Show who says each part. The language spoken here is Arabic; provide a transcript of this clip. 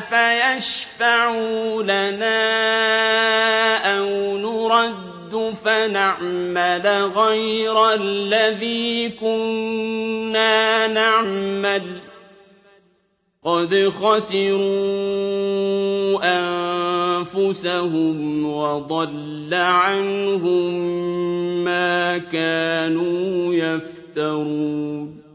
Speaker 1: فَيَشْفَعُوا لَنَا أَوْ نُرَدُّ فَنَعْمَلَ غَيْرَ الَّذِي كُنَّا نَعْمَلُ ۚ؟ قَدْ خَسِرُوا أَنفُسَهُمْ وَضَلَّ عَنْهُم مَّا كَانُوا يَفْتَرُونَ.